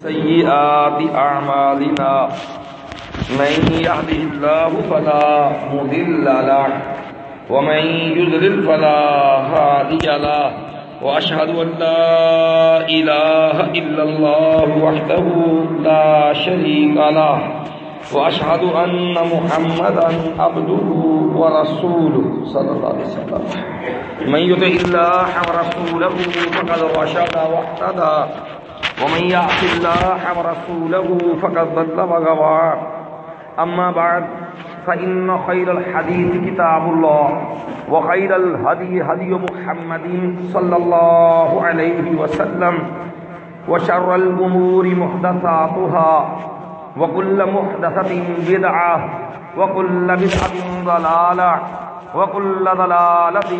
سيئات أعمالنا من يهده الله فلا مضل له ومن يضلل فلا هادي له. وأشهد أن لا إله إلا الله وحده لا شريك له. وأشهد أن محمدا عبده ورسوله. صلى الله عليه وسلم من يطع الله ورسوله فقد رشد واهتدى ومن يعص الله ورسوله فقد ضل وغوى أما بعد، فإن خير الحديث كتاب الله، وخير الهدي هدي محمد صلى الله عليه وسلم، وشر الأمور محدثاتها، وكل محدثة بدعة، وكل بدعة ضلالة. وكل ضلالة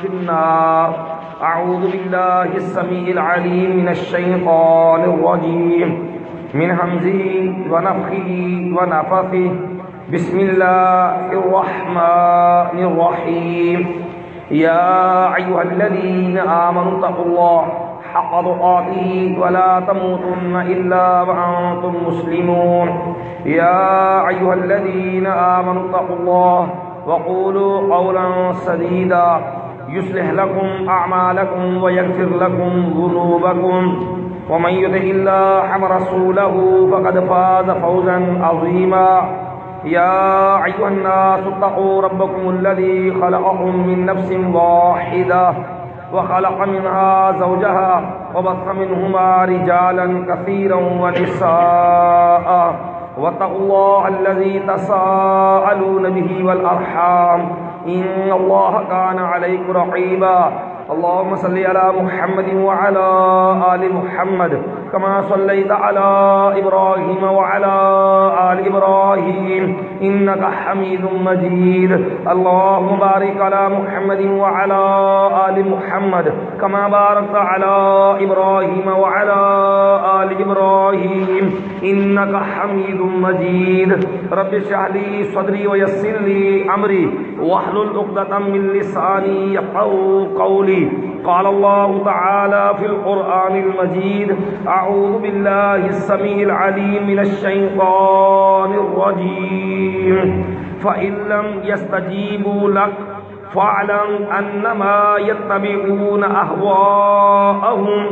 في النار. أعوذ بالله السميع العليم من الشيطان الرجيم. من همزه ونفخه ونفثه. بسم الله الرحمن الرحيم. يا أيها الذين آمنوا اتقوا الله حق تقاته ولا تموتن إلا وأنتم مسلمون. يا أيها الذين آمنوا اتقوا الله وقولوا قولا سديدا. يصلح لكم أعمالكم ويغفر لكم ذنوبكم. ومن يطع الله ورسوله فقد فاز فوزا عظيما. يا أيها الناس اتقوا ربكم الذي خلقكم من نفس واحدة وخلق منها زوجها وبث منهما رجالا كثيرا ونساء. واتقوا الله الذي تساءلون به والأرحام. إن الله كان عليكم رقيبا. اللهم صل على محمد وعلى آل محمد. كما صليت على إبراهيم وعلى آل إبراهيم، إنك حميد مجيد. اللهم بارك على محمد وعلى آل محمد، كما باركت على إبراهيم وعلى آل إبراهيم، إنك حميد مجيد. رب اشرح لي صدري ويسر لي أمري، واحلل عقدة من لساني يفقهوا قولي. قال الله تعالى في القرآن المجيد أعوذ بالله السميع العليم من الشيطان الرجيم. فإن لم يستجيبوا لك فاعلم أنما يتبعون أهواءهم.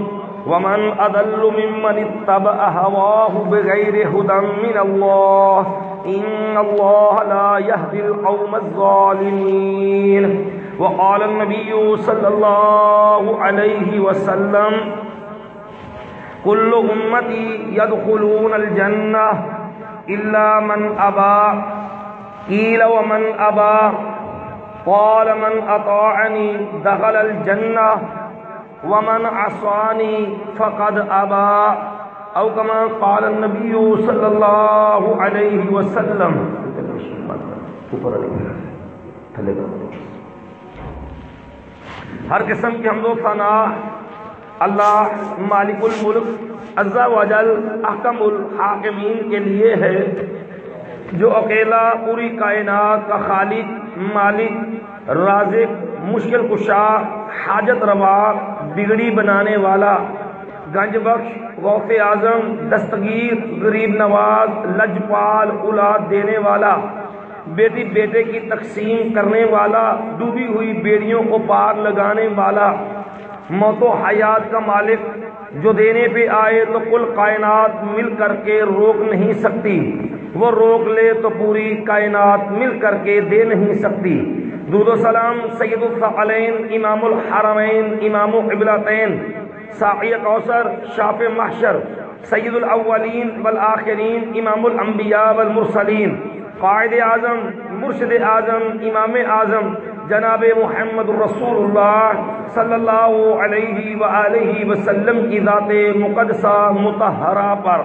ومن أضل ممن اتبع هواه بغير هدى من الله إن الله لا يهدي القوم الظالمين. وقال النبي صلى الله عليه وسلم كل أمتي يدخلون الجنة إلا من أبى. قيل ومن أبى. قال من أطاعني دخل الجنة ومن عصاني فقد أبى. أو كما قال النبي صلى الله عليه وسلم. ہر قسم کی حمد و ثنا اللہ مالک الملک، عزا وجل احکم الحاکمین کے لیے ہے، جو اکیلا پوری کائنات کا خالق، مالک، رازق، مشکل کشا، حاجت روا، بگڑی بنانے والا، گنج بخش غوف اعظم، دستگیر، غریب نواز، لجپال، اولاد دینے والا، بیٹی بیٹے کی تقسیم کرنے والا، ڈوبی ہوئی بیڑیوں کو پار لگانے والا موت و حیات کا مالک جو دینے پہ آئے تو کل کائنات مل کر کے روک نہیں سکتی۔ وہ روک لے تو پوری کائنات مل کر کے دے نہیں سکتی۔ دود و سلام سید الفعلین، امام الحرمین، امام ابلاطین ساقی کوثر، شاف محشر، سید الاولین والآخرین، امام الانبیاء والمرسلین، قائد اعظم، مرشد اعظم، امام اعظم جناب محمد الرسول اللہ صلی اللہ علیہ وآلہ وسلم کی ذات مقدسہ متحرہ پر۔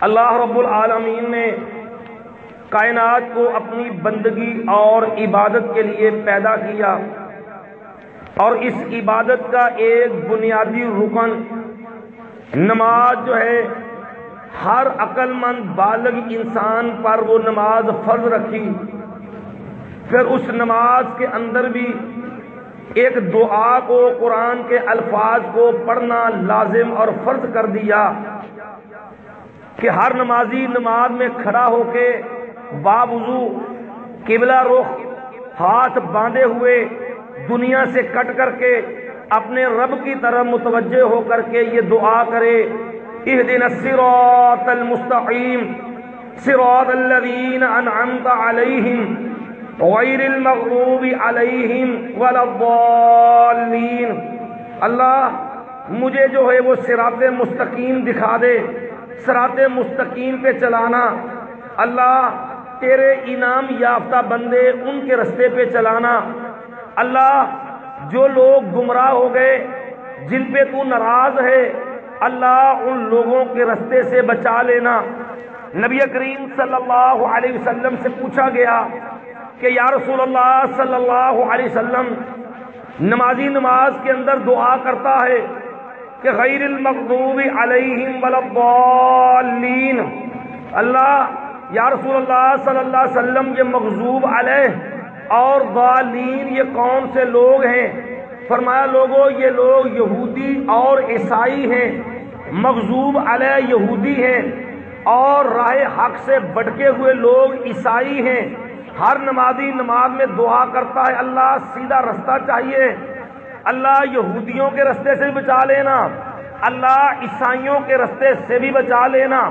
اللہ رب العالمین نے کائنات کو اپنی بندگی اور عبادت کے لیے پیدا کیا اور اس عبادت کا ایک بنیادی رکن نماز جو ہے، ہر عقل مند بالغ انسان پر وہ نماز فرض رکھی۔ پھر اس نماز کے اندر بھی ایک دعا کو، قرآن کے الفاظ کو پڑھنا لازم اور فرض کر دیا کہ ہر نمازی نماز میں کھڑا ہو کے بابزو قبلہ رخ ہاتھ باندھے ہوئے دنیا سے کٹ کر کے اپنے رب کی طرف متوجہ ہو کر کے یہ دعا کرے دن الصراط المستقیم، صراط الذین انعمت علیہم غیر المغضوب علیہم ولا الضالین اللہ مجھے جو ہے وہ سرات مستقیم دکھا دے سرات مستقیم پہ چلانا۔ اللہ تیرے انعام یافتہ بندے ان کے رستے پہ چلانا۔ اللہ جو لوگ گمراہ ہو گئے، جن پہ تو ناراض ہے، اللہ ان لوگوں کے رستے سے بچا لینا۔ نبی کریم صلی اللہ علیہ وسلم سے پوچھا گیا کہ یا رسول اللہ صلی اللہ علیہ وسلم نمازی نماز کے اندر دعا کرتا ہے کہ غیر المغضوب علیہم ولین اللہ، یا رسول اللہ صلی اللہ علیہ وسلم، یہ مغضوب علیہ اور غالین یہ کون سے لوگ ہیں۔ فرمایا لوگوں یہ لوگ یہودی اور عیسائی ہیں۔ مغزوب علیہ یہودی ہیں اور راہ حق سے بٹکے ہوئے لوگ عیسائی ہیں۔ ہر نمازی نماز میں دعا کرتا ہے، اللہ سیدھا رستہ چاہیے۔ اللہ یہودیوں کے رستے سے بھی بچا لینا۔ اللہ عیسائیوں کے رستے سے بھی بچا لینا۔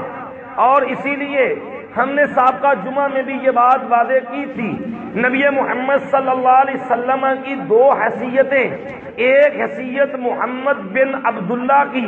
اور اسی لیے ہم نے سابقہ جمعہ میں بھی یہ بات واضح کی تھی۔ نبی محمد صلی اللہ علیہ وسلم کی دو حیثیتیں۔ ایک حیثیت محمد بن عبداللہ کی،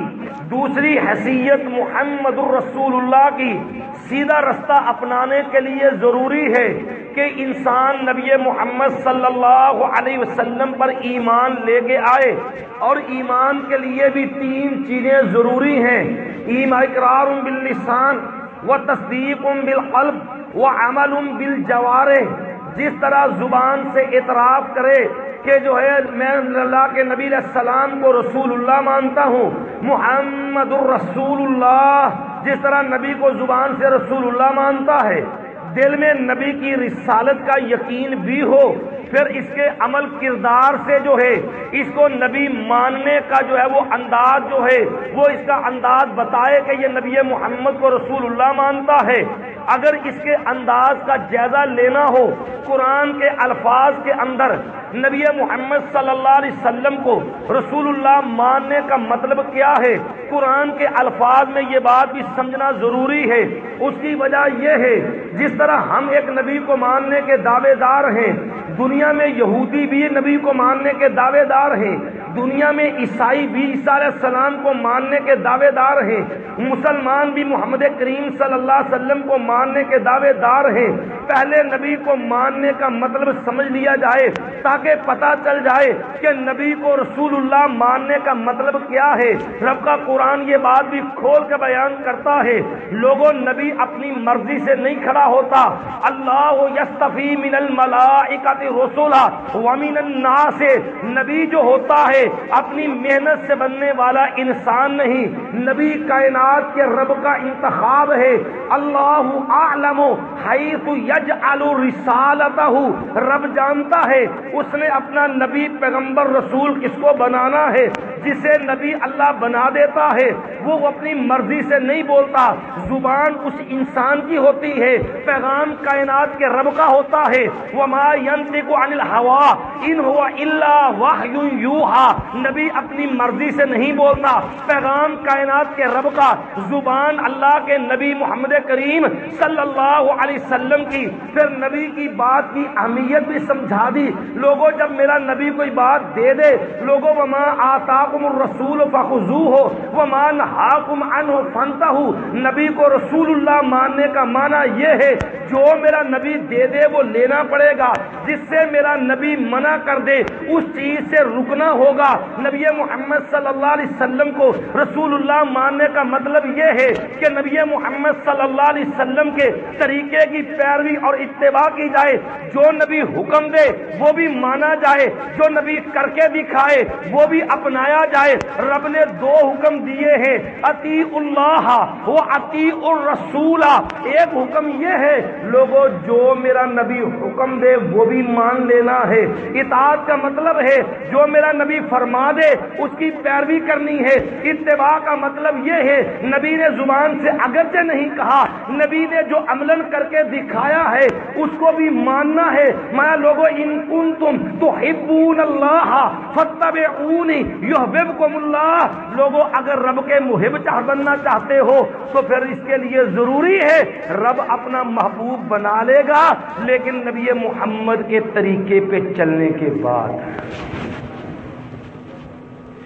دوسری حیثیت محمد الرسول اللہ کی۔ سیدھا رستہ اپنانے کے لیے ضروری ہے۔ کہ انسان نبی محمد صلی اللہ علیہ وسلم پر ایمان لے کے آئے اور ایمان کے لیے بھی تین چیزیں ضروری ہیں۔ ایمان اقرار باللسان وہ تصدیق بالقلب وہ عمل بل جس طرح زبان سے اعتراف کرے کہ جو ہے میں اللہ کے نبی علیہ السلام کو رسول اللہ مانتا ہوں، محمد الرسول اللہ جس طرح نبی کو زبان سے رسول اللہ مانتا ہے۔ دل میں نبی کی رسالت کا یقین بھی ہو، پھر اس کے عمل کردار سے جو ہے، اس کو نبی ماننے کا جو ہے وہ انداز جو ہے، وہ اس کا انداز بتائے کہ یہ نبی محمد کو رسول اللہ مانتا ہے۔ اگر اس کے انداز کا جائزہ لینا ہو، قرآن کے الفاظ کے اندر نبی محمد صلی اللہ علیہ وسلم کو رسول اللہ ماننے کا مطلب کیا ہے؟ قرآن کے الفاظ میں یہ بات بھی سمجھنا ضروری ہے۔ اس کی وجہ یہ ہے، جس طرح ہم ایک نبی کو ماننے کے دعوے دار ہیں۔ دنیا میں یہودی بھی نبی کو ماننے کے دعوے دار ہیں۔ دنیا میں عیسائی بھی عیسیٰ علیہ السلام کو ماننے کے دعوے دار ہیں۔ مسلمان بھی محمد کریم صلی اللہ علیہ وسلم کو ماننے کے دعوے دار ہیں۔ پہلے نبی کو ماننے کا مطلب سمجھ لیا جائے تاکہ پتا چل جائے کہ نبی کو رسول اللہ ماننے کا مطلب کیا ہے۔ رب کا قرآن یہ بات بھی کھول کے بیان کرتا ہے، لوگوں نبی اپنی مرضی سے نہیں کھڑا ہوتا۔ اللہ یستفی من الملائکت رسولہ ومن الناس۔ نبی جو ہوتا ہے، اپنی محنت سے بننے والا انسان نہیں۔ نبی کائنات کے رب کا انتخاب ہے۔ اللہ عالم حیث یجعل رسالتہ۔ رب جانتا ہے، اس نے اپنا نبی پیغمبر رسول کس کو بنانا ہے؟ جسے نبی اللہ بنا دیتا ہے، وہ اپنی مرضی سے نہیں بولتا۔ زبان اس انسان کی ہوتی ہے، پیغام کائنات کے رب کا ہوتا ہے۔ وما ينطق عن الهوى ان هو الا وحی یوحى نبی اپنی مرضی سے نہیں بولتا۔ پیغام کائنات کے رب کا، زبان اللہ کے نبی محمد کریم صلی اللہ علیہ وسلم کی۔ پھر نبی کی بات کی اہمیت بھی سمجھا دی۔ لوگوں، جب میرا نبی کوئی بات دے دے، لوگوں، وما آتاکم الرسول فخذو ہو وما نہاکم عنہ فانتہو۔ نبی کو رسول اللہ ماننے کا معنی یہ ہے، جو میرا نبی دے دے وہ لینا پڑے گا، جس سے میرا نبی منع کر دے، اس چیز سے رکنا ہوگا۔ نبی محمد صلی اللہ علیہ وسلم کو رسول اللہ ماننے کا مطلب یہ ہے کہ نبی محمد صلی اللہ علیہ وسلم کے طریقے کی پیروی اور اتباع کی جائے۔ جو نبی حکم دے، وہ بھی مانا جائے۔ جو نبی کر کے دکھائے، وہ بھی اپنایا جائے، رب نے دو حکم دیے ہیں اتی اللہ وہ اتی الرسول ایک حکم یہ ہے لوگوں جو میرا نبی حکم دے، وہ بھی مان لینا ہے۔ اطاعت کا مطلب ہے، جو میرا نبی فرما دے، اس کی پیروی کرنی ہے۔ اتباع کا مطلب یہ ہے، نبی نے زبان سے اگرچہ نہیں کہا، نبی نے جو عمل کر کے دکھایا ہے، اس کو بھی ماننا ہے۔ میں لوگوں ان کن تم تو ہبون اللہ فتب اونی اللہ لوگوں اگر رب کے محب چاہ بننا چاہتے ہو، تو پھر اس کے لیے ضروری ہے، رب اپنا محبوب بنا لے گا۔ لیکن نبی محمد کے طریقے پہ چلنے کے بعد۔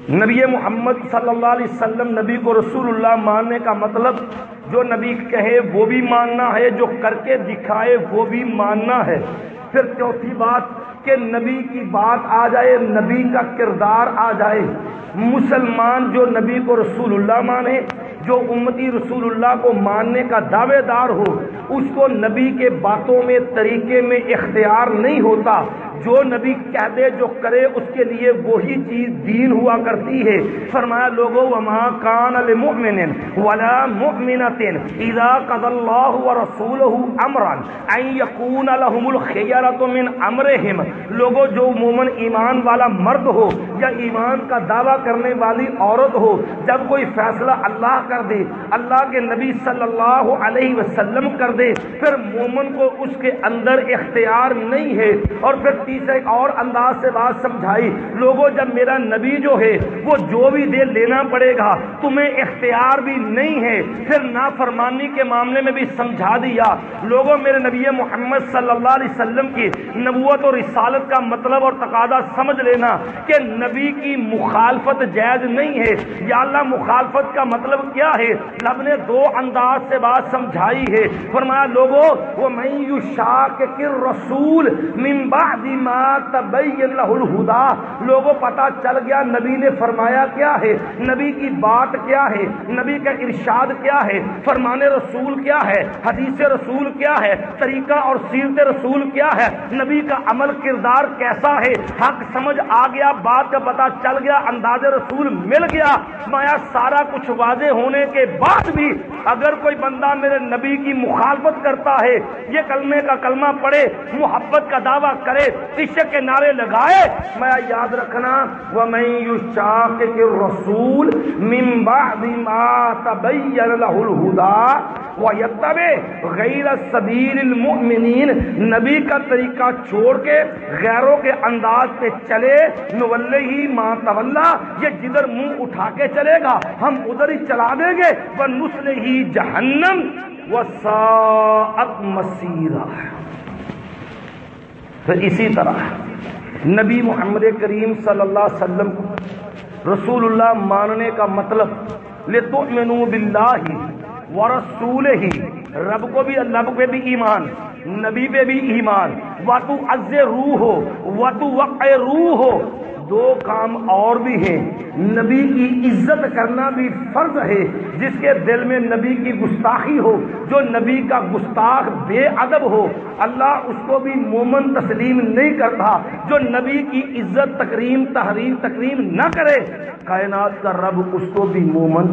نبی محمد صلی اللہ علیہ وسلم، نبی کو رسول اللہ ماننے کا مطلب جو نبی کہے وہ بھی ماننا ہے، جو کر کے دکھائے وہ بھی ماننا ہے۔ پھر چوتھی بات کہ نبی کی بات آ جائے، نبی کا کردار آ جائے۔ مسلمان جو نبی کو رسول اللہ مانے، جو امتی رسول اللہ کو ماننے کا دعوے دار ہو، اس کو نبی کے باتوں میں، طریقے میں اختیار نہیں ہوتا۔ جو نبی کہہ دے جو کرے، اس کے لیے وہی چیز دین ہوا کرتی ہے۔ فرمایا لوگوں، وما کان المؤمن ولا مؤمنۃ اذا قضى الله ورسوله امرا ان يكون لهم الخيرة من امرهم لوگوں، جو مومن ایمان والا مرد ہو یا ایمان کا دعویٰ کرنے والی عورت ہو، جب کوئی فیصلہ اللہ کر دے، اللہ کے نبی صلی اللہ علیہ وسلم کر دے، پھر مومن کو اس کے اندر اختیار نہیں ہے اور پھر تیسرے ایک اور انداز سے بات سمجھائی۔ لوگوں، جب میرا نبی جو ہے، وہ جو بھی دے لینا پڑے گا، تمہیں اختیار بھی نہیں ہے۔ پھر نافرمانی کے معاملے میں بھی سمجھا دیا۔ لوگوں، میرے نبی محمد صلی اللہ علیہ وسلم کی نبوت اور رسالت کا مطلب اور تقاضا سمجھ لینا کہ نبی کی مخالفت جائز نہیں ہے۔ یا اللہ، مخالفت کا مطلب کیا ہے؟ لب نے دو انداز سے بات سمجھائی ہے۔ فرمایا، لوگوں وہ میں یو شاک رسول من بعد ما تبین له لوگوں پتا چل گیا نبی نے فرمایا کیا ہے، نبی کی بات کیا ہے، نبی کا ارشاد کیا ہے، فرمان رسول کیا ہے، حدیث رسول کیا ہے، طریقہ اور سیرت رسول کیا ہے، نبی کا عمل کردار کیسا ہے، حق سمجھ آ گیا، بات کا پتا چل گیا، انداز رسول مل گیا۔ مایا سارا کچھ واضح ہونے کے بعد بھی اگر کوئی بندہ میرے نبی کی مخالفت کرتا ہے، یہ کلمے کا کلمہ پڑھے، محبت کا دعویٰ کرے عشق کے نعرے لگائے، میں یاد رکھنا وہ میں یو شاق کے رسول ممبا تبین له الهدى ويتبع غیر سبیل المؤمنین نبی کا طریقہ چھوڑ کے، غیروں کے انداز پہ چلے نولے ہی ماں تولا یہ جدھر منہ اٹھا کے چلے گا، ہم ادھر ہی چلا دیں گے۔ وہ نسل ہی جہنم وہ سات مسیرہ تو اسی طرح نبی محمد کریم صلی اللہ علیہ وسلم کو رسول اللہ ماننے کا مطلب لے باللہ ورسول رسول ہی رب کو بھی اللہ پہ بھی ایمان، نبی پہ بھی ایمان۔ و تو از روح ہو و تو وق روح ہو دو کام اور بھی ہیں۔ نبی کی عزت کرنا بھی فرض ہے۔ جس کے دل میں نبی کی گستاخی ہو، جو نبی کا گستاخ بے ادب ہو، اللہ اس کو بھی مومن تسلیم نہیں کرتا۔ جو نبی کی عزت تکریم تحریم تکریم نہ کرے، کائنات کا رب اس کو بھی مومن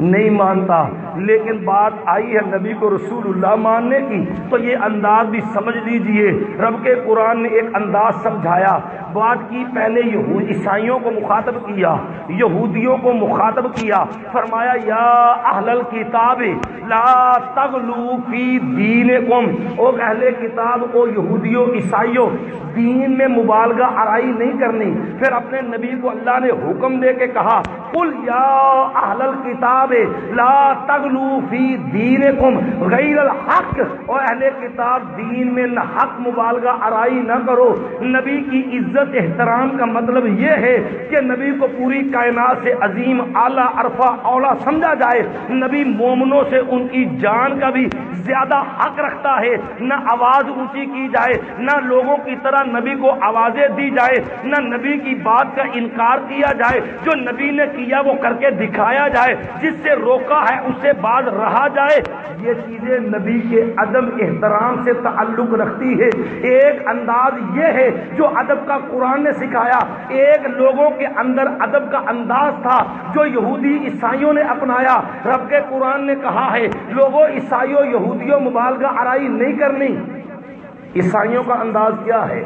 نہیں مانتا۔ لیکن بات آئی ہے نبی کو رسول اللہ ماننے کی، تو یہ انداز بھی سمجھ لیجیے۔ رب کے قرآن نے ایک انداز سمجھایا۔ بات کی پہلے یہود عیسائیوں کو مخاطب کیا، یہودیوں کو مخاطب کیا، فرمایا، یا اہل الکتاب، لا تغلو فی دینکم۔ او اہل کتاب کو یہودیوں، عیسائیوں، دین میں مبالغہ آرائی نہیں کرنی۔ پھر اپنے نبی کو اللہ نے حکم دے کے کہا، قل یا اہل الکتاب، لا تغلو فی دینکم۔ غیر الحق، او اہل کتاب، دین میں نہ حق مبالغہ آرائی نہ کرو۔ نبی کی عزت عزت احترام کا مطلب یہ ہے کہ نبی کو پوری کائنات سے عظیم، اعلیٰ، عرفہ اولا سمجھا جائے۔ نبی مومنوں سے ان کی جان کا بھی زیادہ حق رکھتا ہے۔ نہ آواز اونچی کی جائے، نہ لوگوں کی طرح نبی کو آوازیں دی جائے، نہ نبی کی بات کا انکار کیا جائے۔ جو نبی نے کیا وہ کر کے دکھایا جائے۔ جس سے روکا ہے، اس سے بعد رہا جائے۔ یہ چیزیں نبی کے ادب احترام سے تعلق رکھتی ہے ایک انداز یہ ہے، جو ادب کا قرآن نے سکھایا، ایک لوگوں کے اندر ادب کا انداز تھا جو یہودی عیسائیوں نے اپنایا۔ رب کے قرآن نے کہا ہے، لوگوں عیسائیوں، یہودیوں، مبالغہ آرائی نہیں کرنی۔ عیسائیوں کا انداز کیا ہے؟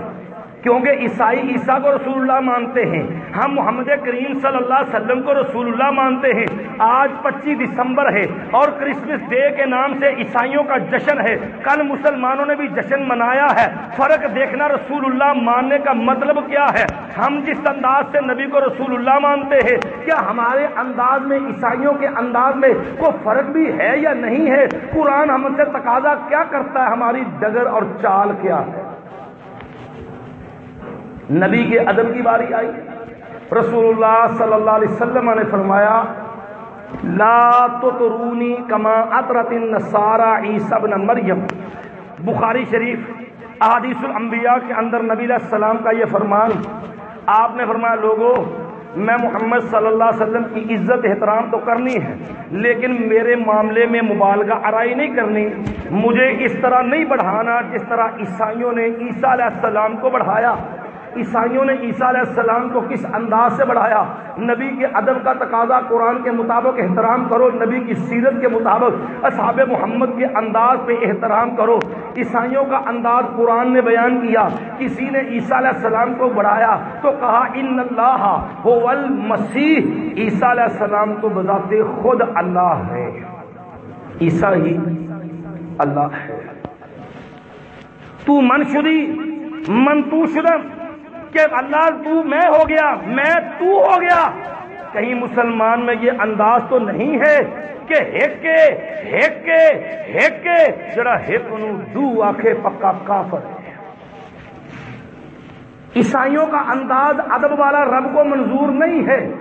کیونکہ عیسائی عیسیٰ کو رسول اللہ مانتے ہیں۔ ہم محمد کریم صلی اللہ علیہ وسلم کو رسول اللہ مانتے ہیں۔ آج پچیس دسمبر ہے اور کرسمس ڈے کے نام سے عیسائیوں کا جشن ہے۔ کل مسلمانوں نے بھی جشن منایا ہے۔ فرق دیکھنا رسول اللہ ماننے کا مطلب کیا ہے؟ ہم جس انداز سے نبی کو رسول اللہ مانتے ہیں، کیا ہمارے انداز میں عیسائیوں کے انداز میں کوئی فرق بھی ہے یا نہیں ہے؟ قرآن ہم سے تقاضا کیا کرتا ہے؟ ہماری ڈگر اور چال کیا ہے؟ نبی کے ادب کی باری آئی۔ رسول اللہ صلی اللہ علیہ وسلم نے فرمایا، لا ترونی کما اطرت النصارى عیسی ابن مریم۔ بخاری شریف، احادیث الانبیاء کے اندر نبی علیہ السلام کا یہ فرمان، آپ نے فرمایا لوگوں میں محمد صلی اللہ علیہ وسلم کی عزت احترام تو کرنی ہے، لیکن میرے معاملے میں مبالغہ آرائی نہیں کرنی۔ مجھے اس طرح نہیں بڑھانا جس طرح عیسائیوں نے عیسیٰ علیہ السلام کو بڑھایا۔ عیسائیوں نے عیسیٰ علیہ السلام کو کس انداز سے بڑھایا؟ نبی کے ادب کا تقاضا قرآن کے مطابق احترام کرو، نبی کی سیرت کے مطابق اصحاب محمد کے انداز پہ احترام کرو۔ عیسائیوں کا انداز قرآن نے بیان کیا، کسی نے عیسیٰ علیہ السلام کو بڑھایا تو کہا، ان اللہ ہو المسیح عیسیٰ علیہ السلام تو بذات خود اللہ ہے۔ عیسیٰ ہی اللہ ہے۔ تو من شدی من تو شدم کہ اللہ تو میں ہو گیا، میں تو ہو گیا۔ کہیں مسلمان میں یہ انداز تو نہیں ہے کہ ہیکے ہیکے ہیکے جڑا ہیک نو دو آخے پکا کافر ہے۔ عیسائیوں کا انداز ادب والا رب کو منظور نہیں ہے۔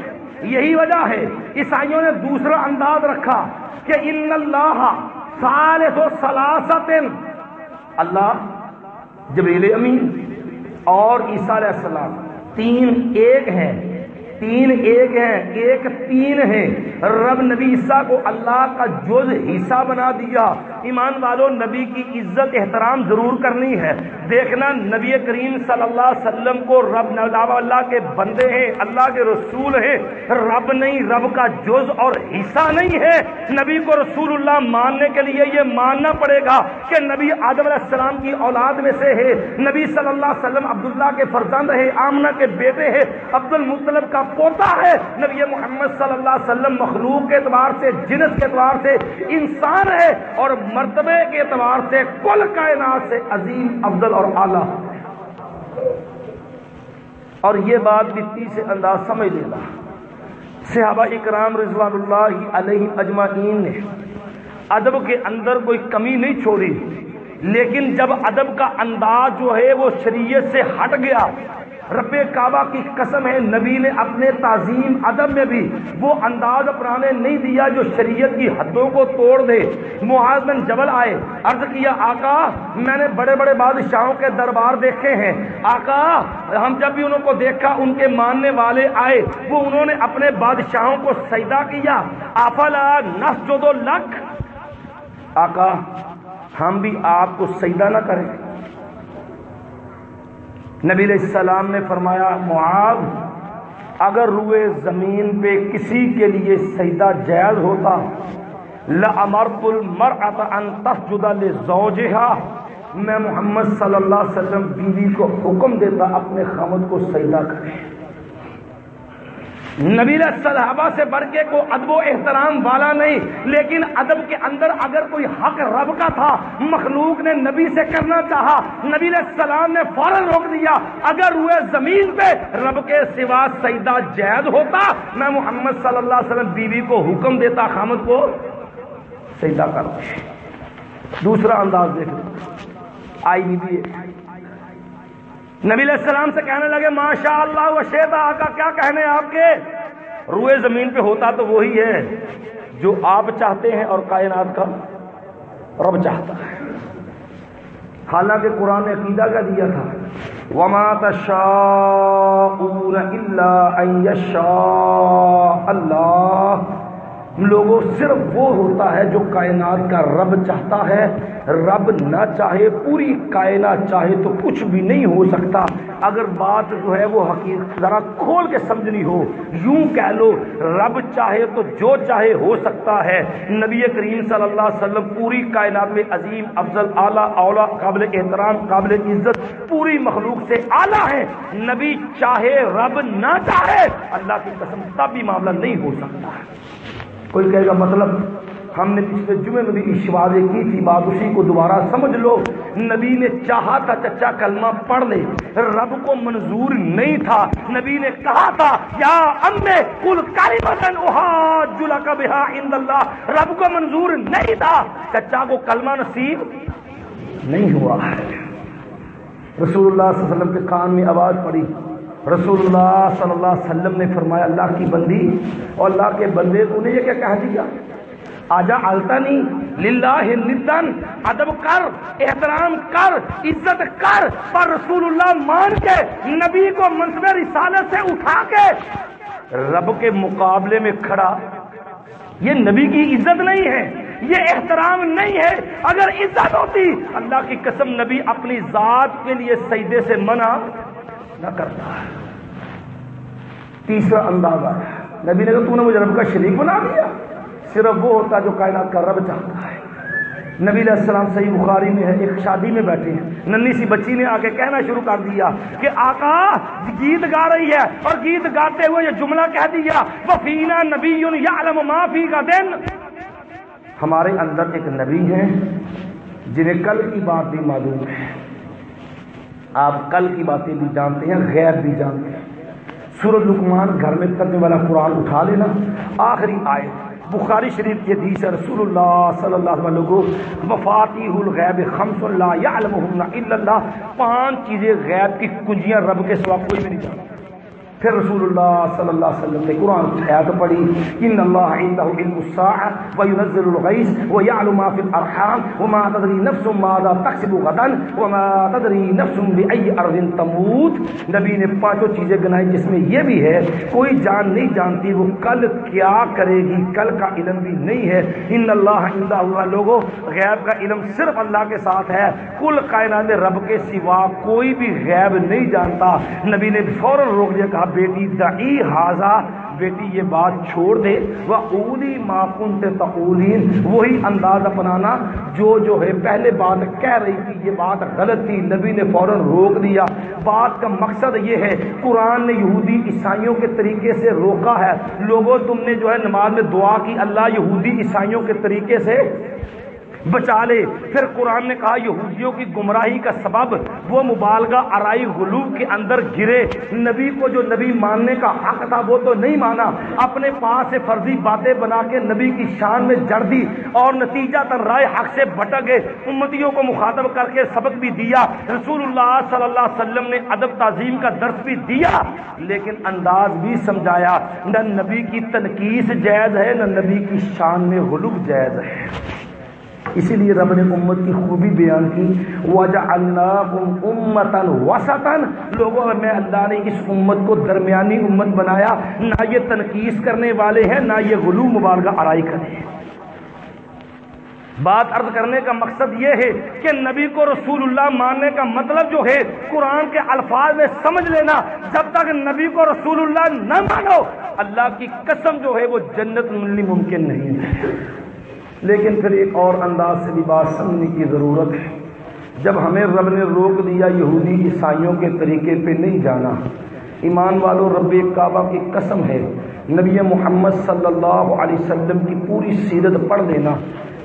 یہی وجہ ہے، عیسائیوں نے دوسرا انداز رکھا کہ ان اللہ سالس و سلاست اللہ جبریل امین۔ اور عیسیٰ علیہ السلام تین ایک ہیں۔ تین ایک ہیں، ایک تین ہیں۔ رب نبی عیسیٰ کو اللہ کا جز حصہ بنا دیا۔ ایمان والوں نبی کی عزت، احترام ضرور کرنی ہے۔ دیکھنا، نبی کریم صلی اللہ علیہ وسلم کو رب اللہ کے بندے ہیں، اللہ کے رسول ہیں۔ رب نہیں، رب کا جز اور حصہ نہیں ہے۔ نبی کو رسول اللہ ماننے کے لیے یہ ماننا پڑے گا کہ نبی آدم علیہ السلام کی اولاد میں سے ہے۔ نبی صلی اللہ علیہ وسلم عبداللہ کے فرزند ہے آمنہ کے بیٹے ہیں۔ عبد المطلب کا پوتا ہے۔ نبی محمد صلی اللہ علیہ وسلم مخلوق کے اعتبار سے، جنس کے اعتبار سے انسان ہے اور مرتبے کے اعتبار سے کل کائنات سے عظیم، افضل اور اعلی۔ اور یہ بات بھی سے انداز سمجھ لینا۔ صحابہ اکرام رضوان اللہ علیہ اجمعین نے ادب کے اندر کوئی کمی نہیں چھوڑی، لیکن جب ادب کا انداز جو ہے وہ شریعت سے ہٹ گیا رب کعبہ کی قسم ہے، نبی نے اپنے تعظیم، ادب میں بھی وہ انداز اپنانے نہیں دیا جو شریعت کی حدوں کو توڑ دے۔ معاذ بن جبل آئے، عرض کیا، آقا، میں نے بڑے بڑے بادشاہوں کے دربار دیکھے ہیں۔ آقا، ہم جب بھی انہوں کو دیکھا، ان کے ماننے والے آئے، وہ انہوں نے اپنے بادشاہوں کو سیدا کیا۔ آفلا نس جو دو لکھ آقا، ہم بھی آپ کو سیدا نہ کریں۔ نبی علیہ السلام نے فرمایا، معاذ، اگر روئے زمین پہ کسی کے لیے سیدہ جائز ہوتا لمرت المرأة ان تسجد لزوجها، میں محمد صلی اللہ علیہ وسلم بیوی کو حکم دیتا، اپنے خامد کو سیدہ کرے۔ نبی صحابہ سے بڑھ کے کو ادب و احترام والا نہیں، لیکن ادب کے اندر اگر کوئی حق رب کا تھا، مخلوق نے نبی سے کرنا چاہا، نبی السلام نے فوراً روک دیا۔ اگر ہوئے زمین پہ رب کے سوا سیدہ جید ہوتا، میں محمد صلی اللہ علیہ وسلم بیوی کو حکم دیتا، خامد کو سیدہ کر دوسرا انداز دیکھ آئی بی نبی علیہ السلام سے کہنے لگے ماشاء اللہ و شیتا آقا کیا کہنے آپ کے؟ روئے زمین پہ ہوتا تو وہی ہے جو آپ چاہتے ہیں اور کائنات کا رب چاہتا ہے۔ حالانکہ قرآن نے عقیدہ کا دیا تھا، وما تشاءون الا ان يشاء اللہ لوگوں صرف وہ ہوتا ہے جو کائنات کا رب چاہتا ہے۔ رب نہ چاہے، پوری کائنات چاہے تو کچھ بھی نہیں ہو سکتا۔ اگر بات جو ہے وہ حقیقت ذرا کھول کے سمجھنی ہو، یوں کہہ لو، رب چاہے تو جو چاہے ہو سکتا ہے۔ نبی کریم صلی اللہ علیہ وسلم پوری کائنات میں عظیم، افضل، اعلیٰ اولا قابل احترام، قابل عزت، پوری مخلوق سے اعلیٰ ہے نبی چاہے، رب نہ چاہے، اللہ کی قسم تب بھی معاملہ نہیں ہو سکتا۔ ہے کوئی کہے گا مطلب ہم نے پچھلے جمعے میں بھی اشوارے کی تھی، بات اسی کو دوبارہ سمجھ لو۔ نبی نے چاہا تھا چچا کلمہ پڑھ لے، رب کو منظور نہیں تھا۔ نبی نے کہا تھا، یا کل کاری کا بہا ان اللہ۔ رب کو منظور نہیں تھا۔ چچا کو کلمہ نصیب نہیں ہوا۔ رسول اللہ صلی اللہ علیہ وسلم کے کان میں آواز پڑی۔ رسول اللہ صلی اللہ علیہ وسلم نے فرمایا، اللہ کی بندی اور اللہ کے بندے تو نے یہ کیا کہہ دیا۔ آجا التنی للہ ندن ادب کر، احترام کر، عزت کر۔ پر رسول اللہ مان کے، نبی کو منصب رسالت سے اٹھا کے رب کے مقابلے میں کھڑا۔ یہ نبی کی عزت نہیں ہے، یہ احترام نہیں ہے۔ اگر عزت ہوتی، اللہ کی قسم نبی اپنی ذات کے لیے سجدے سے منع نہ کرتا تیسرا اندازہ نبی نے کہا تو نے مجھے رب کا شریک بنا دیا۔ صرف وہ ہوتا جو کائنات کا رب چاہتا ہے۔ نبی علیہ السلام صحیح بخاری میں ہے، ایک شادی میں بیٹھے ہیں۔ ننی سی بچی نے آ کے کہنا شروع کر دیا کہ آقا، گیت گا رہی ہے اور گیت گاتے ہوئے یہ جملہ کہہ دیا وفینا نبی یعلم ما فی کا دن ہمارے اندر ایک نبی ہیں جنہیں کل کی بات بھی معلوم ہے۔ آپ کل کی باتیں بھی جانتے ہیں، غیر بھی جانتے ہیں۔ سورج لکمان گھر میں کرنے والا قرآن اٹھا لینا۔ آخری آئے بخاری شریف کی حدیث رسول اللہ صلی اللہ علیہ وسلم وفاتی الغیب خمس اللہ یا اللہ۔ پانچ چیزیں غیب کی کنجیاں رب کے سوا کوئی بھی نہیں جانتا۔ پھر رسول اللہ صلی اللہ علیہ وسلم نے قرآن کی آیت پڑھی ان اللہ عنده علم الساعه وينزل الغيث ويعلم ما في الارحام وما تدري نفس ماذا تكسب غدا وما تدري نفس باي ارض تموت نبی نے پانچوں چیزیں گنائی جس میں یہ بھی ہے، کوئی جان نہیں جانتی وہ کل کیا کرے گی، کل کا علم بھی نہیں ہے۔ ان اللہ عنده ہوا لوگوں غیب کا علم صرف اللہ کے ساتھ ہے۔ کل کائنات رب کے سوا کوئی بھی غیب نہیں جانتا۔ نبی نے فوراً روک دیا کہا بیٹی دئی حاضا بیٹی، یہ بات چھوڑ دے۔ وہ اولی معقن سے تقولین، وہی انداز اپنانا جو جو ہے، پہلے بات کہہ رہی تھی، یہ بات غلط تھی۔ نبی نے فوراً روک دیا بات کا مقصد یہ ہے، قرآن نے یہودی عیسائیوں کے طریقے سے روکا ہے۔ لوگوں، تم نے جو ہے نماز میں دعا کی، اللہ یہودی عیسائیوں کے طریقے سے بچا لے۔ پھر قرآن نے کہا، یہودیوں کی گمراہی کا سبب وہ مبالغہ ارائی غلوب کے اندر گرے۔ نبی کو جو نبی ماننے کا حق تھا، وہ تو نہیں مانا۔ اپنے پاس سے فرضی باتیں بنا کے نبی کی شان میں جڑ دی اور نتیجہ تر رائے حق سے بھٹک گئے۔ امتیوں کو مخاطب کر کے سبق بھی دیا۔ رسول اللہ صلی اللہ علیہ وسلم نے ادب تعظیم کا درس بھی دیا، لیکن انداز بھی سمجھایا۔ نہ نبی کی تنقید جائز ہے، نہ نبی کی شان میں غلوب جائز ہے۔ اسی لیے رب نے امت کی خوبی بیان کی وجہ اللہ امتن وسطن لوگوں میں اللہ نے اس امت کو درمیانی امت بنایا۔ نہ یہ تنقید کرنے والے ہیں، نہ یہ غلو مبالغہ آرائی کرے بات عرض کرنے کا مقصد یہ ہے کہ نبی کو رسول اللہ ماننے کا مطلب جو ہے، قرآن کے الفاظ میں سمجھ لینا۔ جب تک نبی کو رسول اللہ نہ مانو، اللہ کی قسم جو ہے، وہ جنت ملنی ممکن نہیں ہے۔ لیکن پھر ایک اور انداز سے بھی بات سمجھنے کی ضرورت ہے۔ جب ہمیں رب نے روک دیا یہودی عیسائیوں کے طریقے پہ نہیں جانا، ایمان والو رب کعبہ کی قسم ہے، نبی محمد صلی اللہ علیہ وسلم کی پوری سیرت پڑھ لینا۔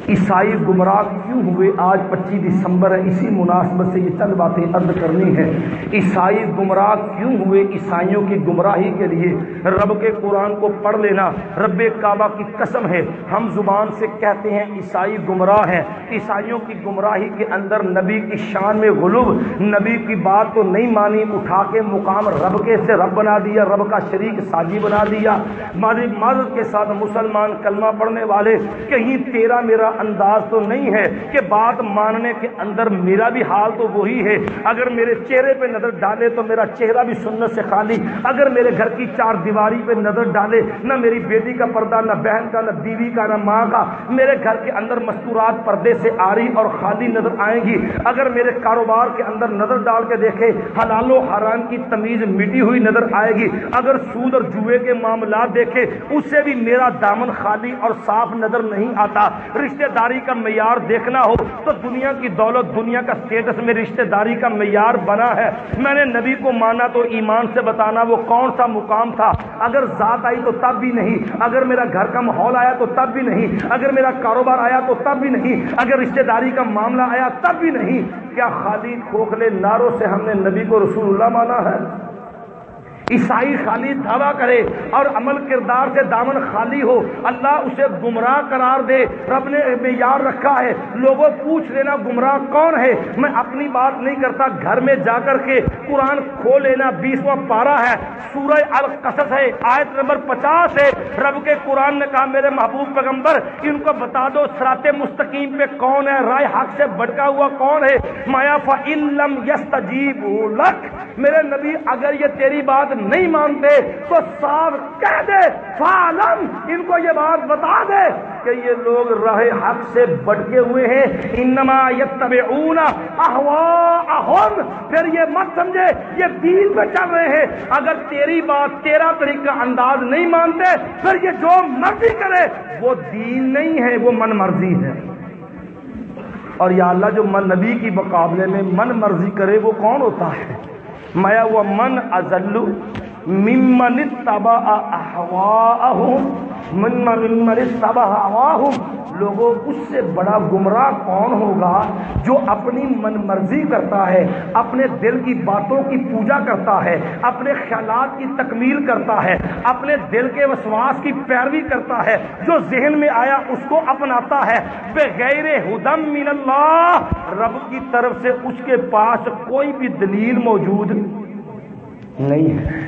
عیسائی گمراہ کیوں ہوئے؟ آج پچیس دسمبر ہے، اسی مناسبت سے یہ چند باتیں عرض کرنی ہے عیسائی گمراہ کیوں ہوئے؟ عیسائیوں کی گمراہی کے لیے رب کے قرآن کو پڑھ لینا رب کعبہ کی قسم ہے۔ ہم زبان سے کہتے ہیں عیسائی گمراہ ہیں۔ عیسائیوں کی گمراہی کے اندر نبی کی شان میں غلوب، نبی کی بات تو نہیں مانی، اٹھا کے مقام رب کے سے رب بنا دیا، رب کا شریک ساجی بنا دیا۔ مالک مالک کے ساتھ مسلمان کلمہ پڑھنے والے، کہیں تیرا میرا انداز تو نہیں ہے کہ بات ماننے کے اندر میرا بھی حال تو وہی ہے۔ اگر میرے چہرے پہ نظر ڈالے تو میرا چہرہ بھی سنت سے خالی۔ اگر میرے گھر کی چار دیواری پہ نظر ڈالے، نہ میری بیٹی کا پردہ، نہ بہن کا، نہ بیوی کا، نہ ماں کا، میرے گھر کے اندر مستورات پردے سے آری اور خالی نظر آئیں گی۔ اگر میرے کاروبار کے اندر نظر ڈال کے دیکھے، حلال و حرام کی تمیز مٹی ہوئی نظر آئے گی۔ اگر سود اور جوئے کے معاملات دیکھے، اس سے بھی میرا دامن خالی اور صاف نظر نہیں آتا۔ رشتے رشتہ داری کا معیار دیکھنا ہو تو دنیا کی دولت، دنیا کا اسٹیٹس میں رشتہ داری کا معیار بنا ہے۔ میں نے نبی کو مانا تو ایمان سے بتانا وہ کون سا مقام تھا۔ اگر ذات آئی تو تب بھی نہیں۔ اگر میرا گھر کا ماحول آیا تو تب بھی نہیں۔ اگر میرا کاروبار آیا تو تب بھی نہیں۔ اگر رشتہ داری کا معاملہ آیا تب بھی نہیں۔ کیا خالی کھوکھلے ناروں سے ہم نے نبی کو رسول اللہ مانا ہے؟ عیسائی خالی دعویٰ کرے اور عمل کردار سے دامن خالی ہو، اللہ اسے گمراہ قرار دے۔ رب نے معیار رکھا ہے، لوگوں پوچھ لینا گمراہ کون ہے؟ میں اپنی بات نہیں کرتا، گھر میں جا کر کے قرآن کھو لینا بیسواں پارا ہے۔ سورہ القصص ہے، آیت نمبر پچاس ہے۔ رب کے قرآن نے کہا، میرے محبوب پیغمبر، ان کو بتا دو سرات مستقیم پہ کون ہے، رائے حق سے بھٹکا ہوا کون ہے؟ مایا فلم یس تجیب میرے نبی، اگر یہ تیری بات نہیں مانتے تو صاف کہہ دے فالم ان کو یہ بات بتا دے کہ یہ لوگ راہ حق سے بٹکے ہوئے ہیں۔ انما یتبعون احواءہم۔ پھر یہ مت سمجھے، یہ دین پہ چل رہے ہیں۔ اگر تیری بات تیرا طریقہ انداز نہیں مانتے، پھر یہ جو مرضی کرے، وہ دین نہیں ہے، وہ من مرضی ہے۔ اور یا اللہ جو من نبی کی مقابلے میں من مرضی کرے، وہ کون ہوتا ہے؟ میا وہ من ازلو ممن تبا ہواہم من ممن تبا لوگوں اس سے بڑا گمراہ کون ہوگا جو اپنی من مرضی کرتا ہے، اپنے دل کی باتوں کی پوجا کرتا ہے، اپنے خیالات کی تکمیل کرتا ہے، اپنے دل کے وسواس کی پیروی کرتا ہے، جو ذہن میں آیا اس کو اپناتا ہے۔ بغیر ہدم من اللہ، رب کی طرف سے اس کے پاس کوئی بھی دلیل موجود نہیں ہے۔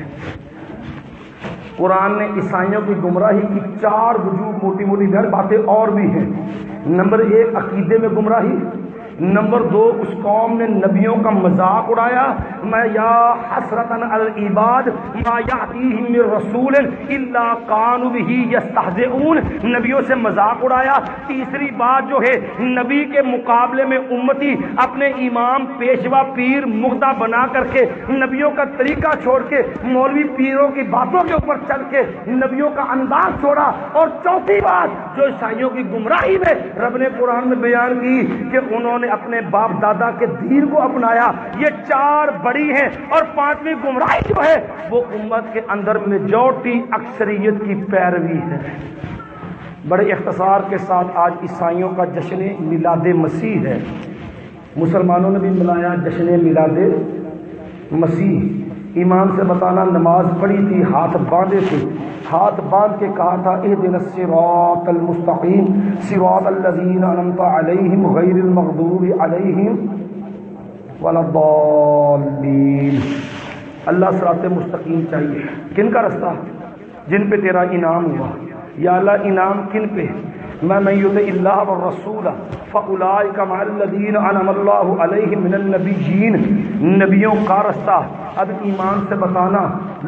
قرآن نے عیسائیوں کی گمراہی کی چار وجوہ موٹی موٹی باتیں اور بھی ہیں۔ نمبر ایک، عقیدے میں گمراہی۔ نمبر دو، اس قوم نے نبیوں کا مذاق اڑایا، میں یا حسرت العباد، ما یاتیہم من رسول الا قانو به یستهزئون نبیوں سے مذاق اڑایا۔ تیسری بات جو ہے، نبی کے مقابلے میں امتی اپنے امام، پیشوا پیر مغدہ بنا کر کے، نبیوں کا طریقہ چھوڑ کے، مولوی پیروں کی باتوں کے اوپر چل کے، نبیوں کا انداز چھوڑا۔ اور چوتھی بات، جو عیسائیوں کی گمراہی میں رب نے قرآن میں بیان کی کہ انہوں نے نے اپنے باپ دادا کے دین کو اپنایا، یہ چار بڑی ہیں اور پانچویں گمراہی جو ہے، وہ امت کے اندر میجورٹی اکثریت کی پیروی ہے۔ بڑے اختصار کے ساتھ آج عیسائیوں کا جشن میلاد مسیح ہے۔ مسلمانوں نے بھی ملایا جشن میلاد مسیح۔ ایمان سے بتانا نماز پڑھی تھی، ہاتھ باندھے تھے۔ ہاتھ باندھ کے کہا تھا اے دن سراط المستقیم سراط الذین انمت علیہم غیر المغضوب علیہم ولا اللہ صراط مستقیم چاہیے۔ کن کا رستہ؟ جن پہ تیرا انعام ہوا۔ یا اللہ، انعام کن پہ؟ من یطع اللہ والرسول فاولئک مع الذین انعم اللہ علیہم من النبیین نبیوں کا رستہ اب ایمان سے بتانا.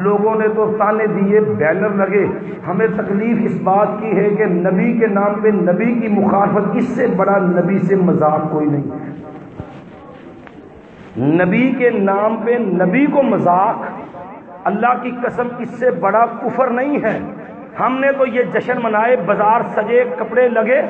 لوگوں نے تو تانے دیے بینر لگے. ہمیں تکلیف اس بات کی ہے کہ نبی کے نام پہ نبی کی مخالفت اس سے بڑا نبی سے مذاق کوئی نہیں. نبی کے نام پہ نبی کو مذاق اللہ کی قسم اس سے بڑا کفر نہیں ہے. ہم نے تو یہ جشن منائے بازار سجے کپڑے لگے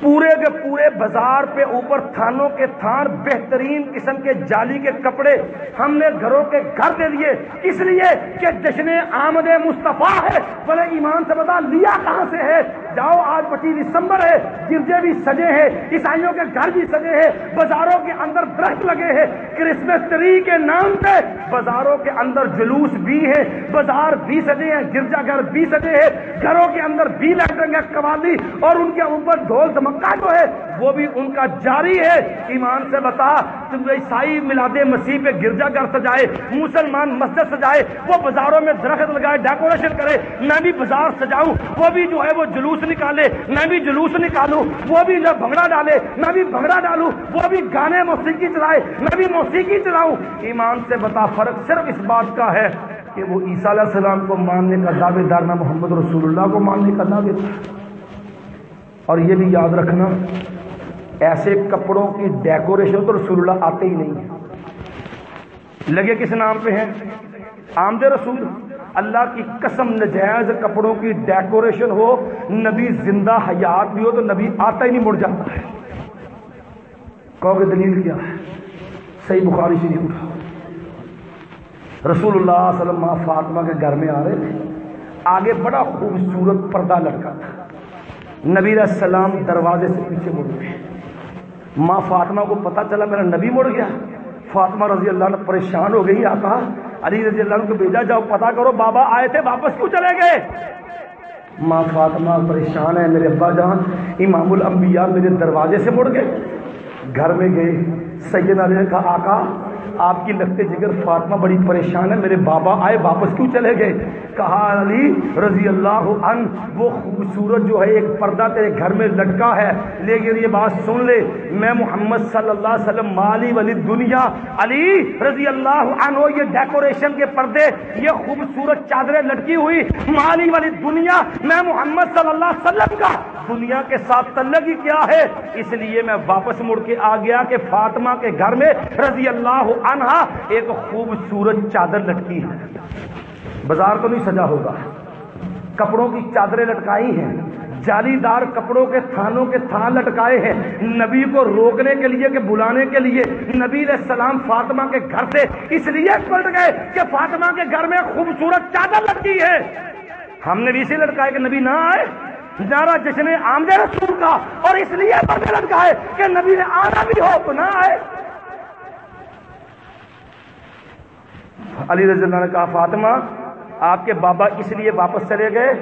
پورے کے پورے بازار پہ اوپر تھانوں کے تھان بہترین قسم کے جالی کے کپڑے ہم نے گھروں کے گھر دے دیے۔ اس لیے کہ جشن آمد مصطفیٰ ہے۔ بولے ایمان سے بتا لیا کہاں سے ہے؟ جاؤ، آج پچیس دسمبر ہے۔ گرجے بھی سجے ہیں۔ عیسائیوں کے گھر بھی سجے ہیں۔ بازاروں کے اندر درخت لگے ہیں۔ کرسمس ٹری کے نام پہ بازاروں کے اندر جلوس بھی ہے بازار بھی سجے ہیں۔ گرجا گھر بھی سجے ہیں۔ گھروں کے اندر بھی لگ رہے ہیں قوالی اور ان کے اوپر ڈھول مکہ جو ہے، وہ بھی ان کا جاری ہے۔ ایمان سے بتا، تم عیسائی ملاد مسیح پہ گرجا گھر سجائے، مسلمان مسجد سجائے، وہ بازاروں میں درخت لگائے ڈیکوریشن کرے میں بھی بازار سجاؤں، وہ بھی جو ہے وہ جلوس نکالے میں بھی جلوس نکالوں، وہ بھی جو بھنگڑا ڈالے میں بھی بھنگڑا ڈالوں، وہ بھی گانے موسیقی چلائے میں بھی موسیقی چلاؤں۔ ایمان سے بتا، فرق صرف اس بات کا ہے کہ وہ عیسیٰ علیہ السلام کو ماننے کا دعوے دار نہ محمد رسول اللہ کو ماننے کا دعوے دار اور یہ بھی یاد رکھنا، ایسے کپڑوں کی ڈیکوریشن تو رسول اللہ آتے ہی نہیں ہیں۔ لگے کس نام پہ ہیں؟ آمد رسول۔ اللہ کی قسم نجائز کپڑوں کی ڈیکوریشن ہو، نبی زندہ حیات بھی ہو تو نبی آتا ہی نہیں، مڑ جاتا ہے۔ کہو کہ دلیل کیا ہے؟ صحیح بخاری شریف اٹھا رسول اللہ صلی اللہ علیہ وسلم فاطمہ کے گھر میں آ رہے تھے۔ آگے بڑا خوبصورت پردہ لڑکا تھا۔ نبی علیہ السلام دروازے سے پیچھے مڑ گئے۔ ماں فاطمہ کو پتا چلا میرا نبی مڑ گیا۔ فاطمہ رضی اللہ عنہ پریشان ہو گئی آتا علی رضی اللہ عنہ کو بھیجا جاؤ پتا کرو بابا آئے تھے، واپس کیوں چلے گئے؟ ماں فاطمہ پریشان ہے، میرے ابا جان، امام الانبیاء میرے دروازے سے مڑ گئے۔ گھر میں گئے سید علی نے کہا، آقا آپ کی لگتے جگر فاطمہ بڑی پریشان ہے، میرے بابا آئے، واپس کیوں چلے گئے؟ کہا، علی رضی اللہ عنہ، وہ خوبصورت جو ہے، ایک پردہ تیرے گھر میں لٹکا ہے لیکن یہ بات سن لے۔ میں محمد صلی اللہ علیہ وسلم، مالی ولی دنیا، علی رضی اللہ عنہ، یہ ڈیکوریشن کے پردے، یہ خوبصورت چادریں لٹکی ہوئی۔ مالی والی دنیا، میں محمد صلی اللہ علیہ وسلم کا۔ دنیا کے ساتھ تعلق ہی کیا ہے؟ اس لیے میں واپس مڑ کے آ گیا کہ فاطمہ کے گھر میں رضی اللہ عنہا ایک خوبصورت چادر لٹکی ہے۔ بازار تو نہیں سجا ہوگا۔ کپڑوں کی چادریں لٹکائی ہیں۔ جالی دار کپڑوں کے تھانوں کے تھان لٹکائے ہیں۔ نبی کو روکنے کے لیے کہ بلانے کے لیے۔ نبی علیہ السلام فاطمہ کے گھر سے اس لیے پلٹ گئے کہ فاطمہ کے گھر میں خوبصورت چادر لٹکی ہے۔ ہم نے بھی اسی لٹکائے کہ نبی نہ آئے۔ نارا جشن آمد رسول کا اور اس لیے پردے لٹکائے کہ نبی نے آنا بھی ہو تو نہ آئے۔ علی رضی اللہ نے کہا فاطمہ آپ کے بابا اس لیے واپس چلے گئے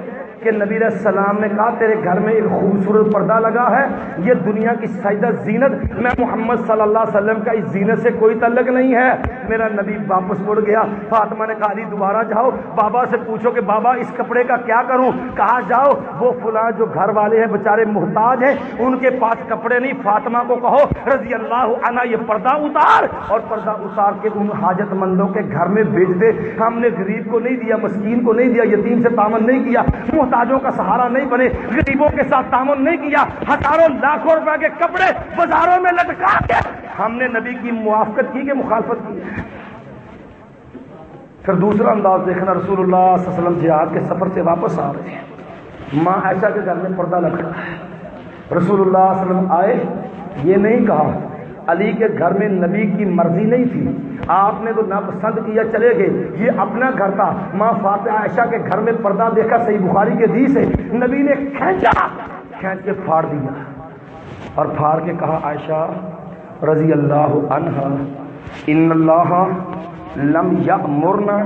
کہ نبی علیہ السلام نے کہا تیرے گھر میں ایک خوبصورت پردہ لگا ہے، یہ دنیا کی سجدہ زینت۔ میں محمد صلی اللہ علیہ وسلم کا اس زینت سے کوئی تعلق نہیں ہے۔ میرا نبی واپس مڑ گیا۔ فاطمہ نے کہا، علی، دوبارہ جاؤ۔ بابا سے پوچھو کہ بابا، اس کپڑے کا کیا کروں؟ کہا جاؤ؟ وہ فلاں جو گھر والے ہیں بےچارے محتاج ہیں، ان کے پاس کپڑے نہیں۔ فاطمہ کو کہو، رضی اللہ عنہ، یہ پردہ اتار اور پردہ اتار کے ان حاجت مندوں کے گھر میں بھیج دے۔ ہم نے غریب کو نہیں دیا، مسکین کو نہیں دیا، یتیم سے تعمل نہیں کیا۔ محتاجوں کا سہارا نہیں بنے، غریبوں کے ساتھ تعاون نہیں کیا، ہزاروں لاکھوں روپے کے کپڑے بازاروں میں لٹکا کے ہم نے نبی کی موافقت کی کہ مخالفت کی۔ پھر دوسرا انداز دیکھنا، رسول اللہ صلی اللہ علیہ وسلم جہاد کے سفر سے واپس آ رہے ہیں۔ ماں ایسا کے گھر میں پردہ لٹکا ہے۔ رسول اللہ صلی اللہ علیہ وسلم آئے، یہ نہیں کہا علی کے گھر میں نبی کی مرضی نہیں تھی۔ آپ نے تو ناپسند کیا، چلے گئے۔ یہ اپنا گھر تھا۔ ماں فاطمہ عائشہ کے گھر میں پردہ دیکھا صحیح بخاری کے دی سے نبی نے کھینچا، کھینچ کے پھاڑ دیا اور پھاڑ کے کہا، عائشہ رضی اللہ عنہ، ان اللہ لم یامرنا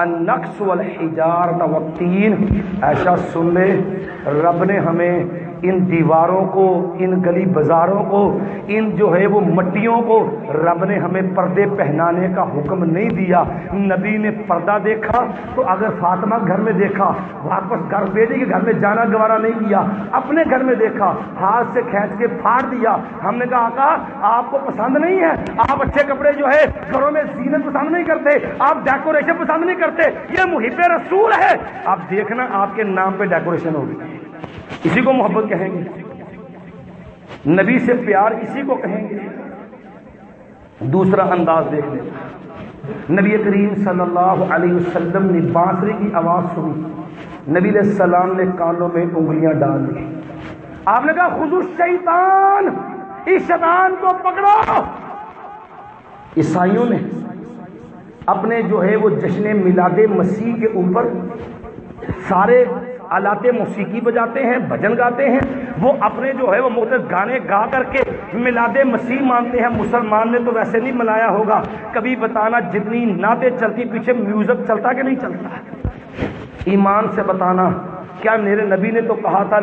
ان نقص والحجارت والتین ایسا سن لے، رب نے ہمیں ان دیواروں کو، ان گلی بازاروں کو، ان جو ہے وہ مٹیوں کو رب نے ہمیں پردے پہنانے کا حکم نہیں دیا۔ نبی نے پردہ دیکھا تو اگر فاطمہ گھر میں دیکھا، واپس گھر بیٹے کے گھر میں جانا گوارا نہیں کیا، اپنے گھر میں دیکھا، ہاتھ سے کھینچ کے پھاڑ دیا۔ ہم نے کہا، آقا، آپ کو پسند نہیں ہے۔ آپ اچھے کپڑے جو ہے گھروں میں زینت پسند نہیں کرتے، آپ ڈیکوریشن پسند نہیں کرتے۔ یہ محب رسول ہے۔ آپ دیکھنا آپ کے نام پہ ڈیکوریشن ہوگی۔ اسی کو محبت کہیں گے۔ نبی سے پیار اسی کو کہیں گے۔ دوسرا انداز دیکھ لیں۔ نبی کریم صلی اللہ علیہ وسلم نے بانسری کی آواز سنی۔ نبی علیہ السلام نے کانوں میں انگلیاں ڈال دی۔ آپ نے کہا خود شیطان، اس شیطان کو پکڑو! عیسائیوں نے اپنے جو ہے وہ جشن میلاد مسیح کے اوپر سارے آلات موسیقی بجاتے ہیں، بھجن گاتے ہیں۔ وہ اپنے جو ہے، وہ مختلف گانے گا کر کے میلاد مسیح مانتے ہیں۔ مسلمان نے تو ویسے نہیں منایا ہوگا۔ کبھی بتانا جتنی نعتیں چلتی، پیچھے میوزک چلتا کہ نہیں چلتا؟ ایمان سے بتانا کیا میرے نبی نے تو کہا تھا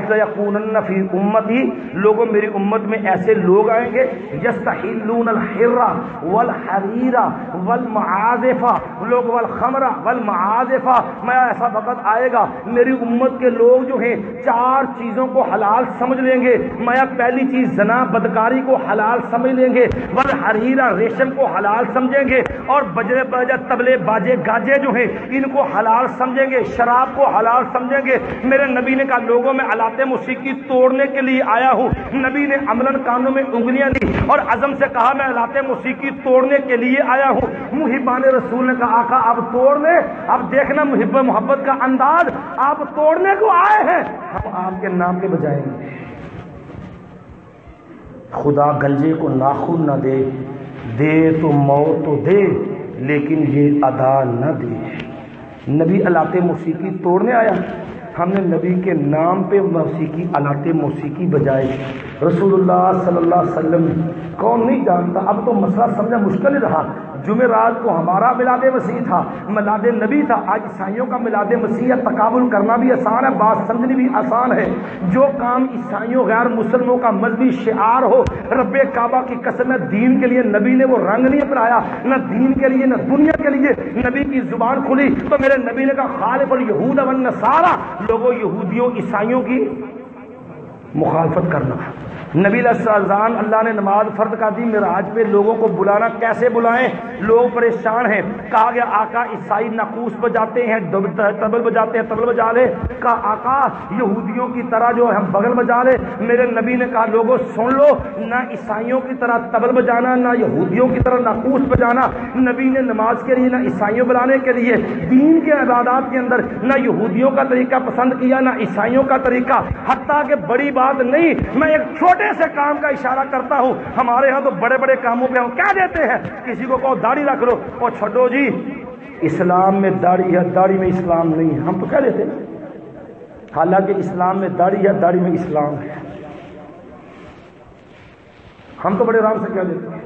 فی امت ہی لوگوں میری امت میں ایسے لوگ آئیں گے یستحلون الحرا والحریرا والمعازفہ لوگ والخمرہ والمعازفہ میں ایسا وقت آئے گا، میری امت کے لوگ جو ہیں، چار چیزوں کو حلال سمجھ لیں گے، میں پہلی چیز زنا بدکاری کو حلال سمجھ لیں گے والحریرا ریشم کو حلال سمجھیں گے، اور بجرے بجے تبلے باجے گاجے جو ہیں، ان کو حلال سمجھیں گے، شراب کو حلال سمجھیں گے میرے نبی نے کہا، لوگوں میں علات موسیقی توڑنے کے لیے آیا ہوں۔ نبی نے عمل کانوں میں انگلیاں دی اور عزم سے کہا، میں علات موسیقی توڑنے کے لیے آیا ہوں۔ محبان رسول نے کہا، آقا، اب توڑ لے اب دیکھنا محب، محبت کا انداز۔ آپ توڑنے کو آئے ہیں۔ ہم آپ کے نام کے بجائیں گے خدا گنجے کو ناخن نہ دے۔ دے تو موت تو دے، لیکن یہ ادا نہ دے۔ نبی علاط موسیقی توڑنے آیا۔ ہم نے نبی کے نام پہ موسیقی، آلات موسیقی بجائے۔ رسول اللہ صلی اللہ علیہ وسلم، کون نہیں جانتا؟ اب تو مسئلہ سمجھنا مشکل ہی رہا۔ جمعرات کو ہمارا ملاد مسیح تھا، ملاد نبی تھا۔ آج عیسائیوں کا ملاد مسیح تقابل کرنا بھی آسان ہے، بات سمجھنی بھی آسان ہے۔ جو کام عیسائیوں، غیر مسلموں کا مذہبی شعار ہو، رب کعبہ کی قسم دین کے لیے نبی نے وہ رنگ نہیں اپنایا، نہ دین کے لیے، نہ دنیا کے لیے۔ نبی کی زبان کھلی تو میرے نبی نے کہا خالف الہود ون سارا لوگوں یہودیوں، عیسائیوں کی مخالفت کرنا۔ نبی السلام اللہ نے نماز فرد کا دی مراج پہ لوگوں کو بلانا کیسے بلائیں؟ لوگ پریشان ہیں۔ کہا گیا، آقا عیسائی نقوس بجاتے ہیں تبل بجاتے ہیں، تبل بجا لے۔ کہا، آقا، یہودیوں کی طرح جو ہم بغل بجا لے۔ میرے نبی نے کہا، لوگوں، سن لو۔ نہ عیسائیوں کی طرح تبل بجانا، نہ یہودیوں کی طرح نقوس بجانا نبی نے نماز کے لیے نہ عیسائیوں بلانے کے لیے، دین کے عبادات کے اندر نہ یہودیوں کا طریقہ پسند کیا، نہ عیسائیوں کا طریقہ۔ حتیٰ کہ بڑی بات نہیں، میں ایک چھوٹے چھوٹے سے کام کا اشارہ کرتا ہوں۔ ہمارے ہاں تو بڑے بڑے کاموں پہ ہم کیا دیتے ہیں؟ کسی کو کہو داڑھی رکھ لو۔ اور چھڈو جی اسلام میں داڑھی ہے داڑھی میں اسلام نہیں ہے۔ ہم تو کیا دیتے ہیں۔ حالانکہ اسلام میں داڑھی ہے داڑھی میں اسلام ہے۔ ہم تو بڑے آرام سے کیا دیتے ہیں۔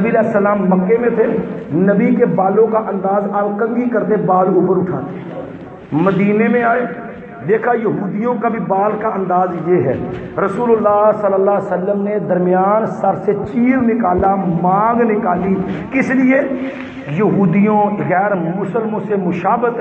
نبی علیہ السلام مکے میں تھے۔ نبی کے بالوں کا انداز آپ کنگی کرتے، بال اوپر اٹھاتے۔ مدینے میں آئے۔ دیکھا یہودیوں کا بھی بال کا انداز یہ ہے۔ رسول اللہ صلی اللہ علیہ وسلم نے درمیان سر سے چیر نکالا، مانگ نکالی۔ کس لیے؟ یہودیوں غیر مسلموں سے مشابت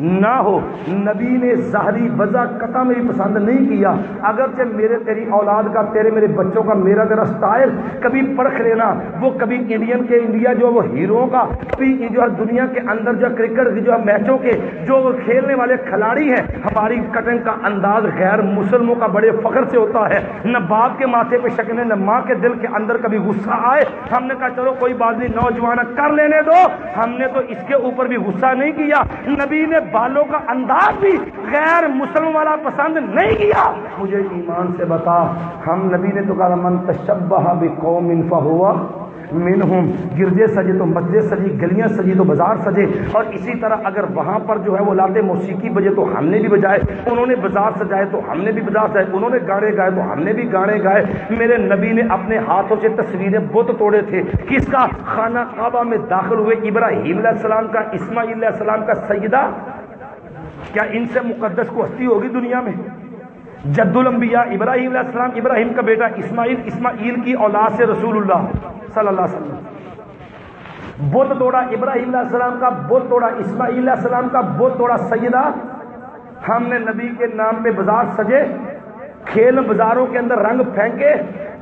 نہ ہو۔ نبی نے ظاہری وضع قطع میں بھی پسند نہیں کیا۔ اگرچہ میرے تیری اولاد کا، تیرے میرے بچوں کا میرا ذرا اسٹائل کبھی پرکھ لینا، وہ کبھی انڈین کے انڈیا جو، وہ ہیرو کا، کبھی جو ہے دنیا کے اندر جو کرکٹ جو ہے میچوں کے جو کھیلنے والے کھلاڑی ہیں، ہماری کٹنگ کا انداز غیر مسلموں کا بڑے فخر سے ہوتا ہے۔ نہ باپ کے ماتھے پہ شکنے نہ ماں کے دل کے اندر کبھی غصہ آئے۔ ہم نے کہا، چلو کوئی بات نہیں نوجوان کر لینے دو۔ ہم نے تو اس کے اوپر بھی غصہ نہیں کیا۔ نبی نے بالوں کا انداز بھی غیر مسلم والا پسند نہیں کیا۔ مجھے ایمان سے بتا، ہم نبی نے تو کہا، من تشبہ بقوم فہوا منہم گرجے سجے تو مسجد سجی، گلیاں سجی تو بازار سجے۔ اور اسی طرح اگر وہاں پر جو ہے وہ لاتے موسیقی بجے تو ہم نے بھی بجائے، انہوں نے بازار سجائے تو ہم نے بھی بازار سجائے، انہوں نے گانے گائے تو ہم نے بھی گانے گائے۔ میرے نبی نے اپنے ہاتھوں سے تصویریں بت توڑے تھے۔ کس کا؟ خانہ کعبہ میں داخل ہوئے ابراہیم علیہ السلام کا، اسماعیل علیہ السلام کا سیدہ۔ کیا ان سے مقدس کو ہستی ہوگی دنیا میں؟ جد الانبیاء ابراہیم علیہ السلام، ابراہیم کا بیٹا اسماعیل اسماعیل کی اولاد سے رسول اللہ صلی اللہ علیہ وسلم۔ بت توڑا ابراہیم علیہ السلام کا، بت توڑا اسماعیل علیہ السلام کا، بت توڑا سیدہ۔ ہم نے نبی کے نام پہ بازار سجے، کھیل بازاروں کے اندر رنگ پھینکے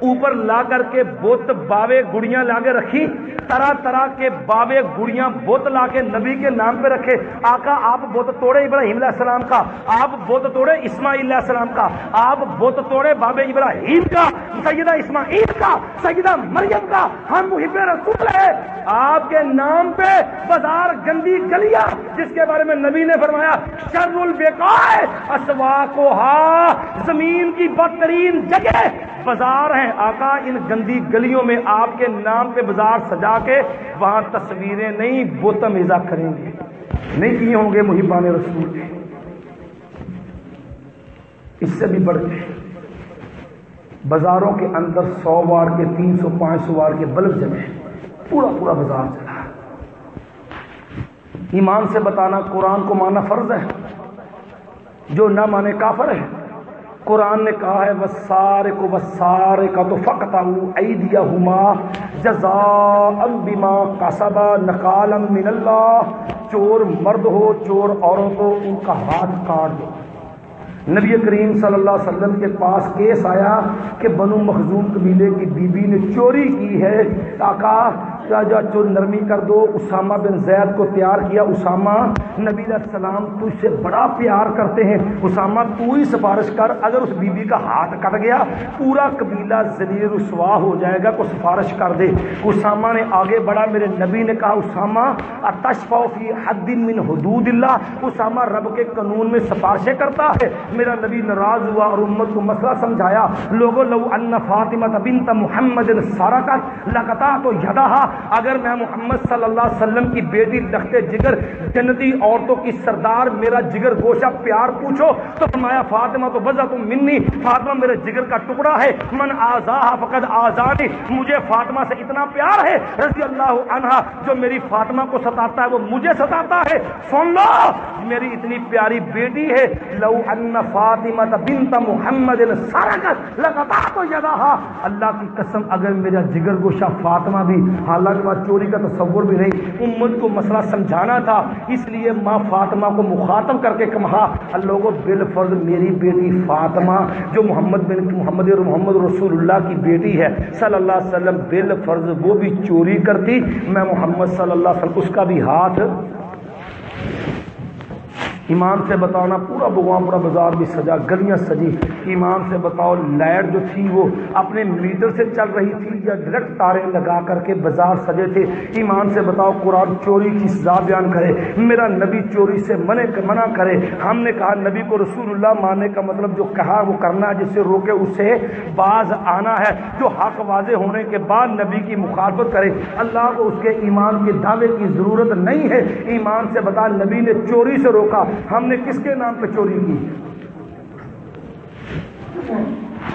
اوپر لا کر کے بت باوے گڑیاں لا کے رکھی، طرح طرح کے باوے گڑیاں بت لا کے نبی کے نام پہ رکھے۔ آقا، آپ بت توڑے ابراہیم علیہ السلام کا، آپ بت توڑے اسماعیل علیہ السلام کا، آپ بت توڑے بابے ابراہیم کا، سیدہ اسماعیل کا، سیدہ مریم کا، ہم محب رسول ہے آپ کے نام پہ بازار گندی گلیاں، جس کے بارے میں نبی نے فرمایا، شر البیکار اسوا کو زمین کی بدترین جگہ بازار ہیں۔ آقا، ان گندی گلیوں میں آپ کے نام پہ بازار سجا کے وہاں تصویریں نہیں بوتم ایزا کریں گے۔ نہیں کیے ہوں گے محبان رسول۔ اس سے بھی بڑھ کے بازاروں کے اندر سو وار کے، تین سو، پانچ سو وار کے بلب جمے پورا پورا بازار چلا ایمان سے بتانا قرآن کو مانا فرض ہے۔ جو نہ مانے کافر ہے۔ قرآن نے کہا ہے وسارے کو وسارے کا تو فقط ایدیا ہما جزا بما قصبا نقالم من اللہ چور مرد ہو، چور عورت ہو، ان کا ہاتھ کاٹ دو۔ نبی کریم صلی اللہ علیہ وسلم کے پاس کیس آیا کہ بنو مخزوم قبیلے کی بی بی نے چوری کی ہے۔ آقا جو چور نرمی کر دو، اسامہ بن زید کو تیار کیا۔ اسامہ نبی علیہ السلام تو اس سے بڑا پیار کرتے ہیں۔ اسامہ، تو ہی سفارش کر، اگر اس بی بی کا ہاتھ کٹ گیا، پورا قبیلہ ذریعے رسوا ہو جائے گا کو سفارش کر دے۔ اسامہ نے آگے بڑھا، میرے نبی نے کہا، اسامہ فی حد من حدود اللہ۔ اسامہ رب کے قانون میں سفارشیں کرتا ہے۔ میرا نبی ناراض ہوا اور امت کو مسئلہ سمجھایا۔ لوگوں لو ان فاطمہ بنت محمد سارا کا لگتا تو یدا اگر میں محمد صلی اللہ علیہ وسلم کی بیٹی لختے جگر جنتی عورتوں کی سردار میرا جگر گوشہ پیار پوچھو تو فرمایا، فاطمہ تو بزا تم منی، فاطمہ میرے جگر کا ٹکڑا ہے، من آزا فقد آزادی مجھے فاطمہ سے اتنا پیار ہے، رضی اللہ عنہ، جو میری فاطمہ کو ستاتا ہے، وہ مجھے ستاتا ہے۔ سن لو، میری اتنی پیاری بیٹی ہے، لو ان فاطمہ بنت محمد سرکت لگتا تو اللہ کی قسم، اگر میرا جگر گوشہ فاطمہ بھی حال حالانکہ بات چوری کا تصور بھی نہیں، امت کو مسئلہ سمجھانا تھا، اس لیے ماں فاطمہ کو مخاطب کر کے کہا لوگوں بال فرض میری بیٹی فاطمہ، جو محمد بن محمد محمد رسول اللہ کی بیٹی ہے، صلی اللہ علیہ وسلم بال فرض وہ بھی چوری کرتی، میں محمد صلی اللہ علیہ وسلم اس کا بھی ہاتھ ایمان سے بتانا، پورا بغوام پورا بازار بھی سجا، گلیاں سجی۔ ایمان سے بتاؤ لائٹ جو تھی وہ اپنے میٹر سے چل رہی تھی یا ڈائریکٹ تارے لگا کر کے بازار سجے تھے؟ ایمان سے بتاؤ، قرآن چوری کی سزا بیان کرے۔ میرا نبی چوری سے منع منع کرے۔ ہم نے کہا، نبی کو رسول اللہ ماننے کا مطلب جو کہا وہ کرنا جس سے روکے اسے باز آنا ہے۔ جو حق واضح ہونے کے بعد نبی کی مخالفت کرے۔ اللہ کو اس کے ایمان کے دعوے کی ضرورت نہیں ہے۔ ایمان سے بتا، نبی نے چوری سے روکا۔ ہم نے کس کے نام پہ چوری کی؟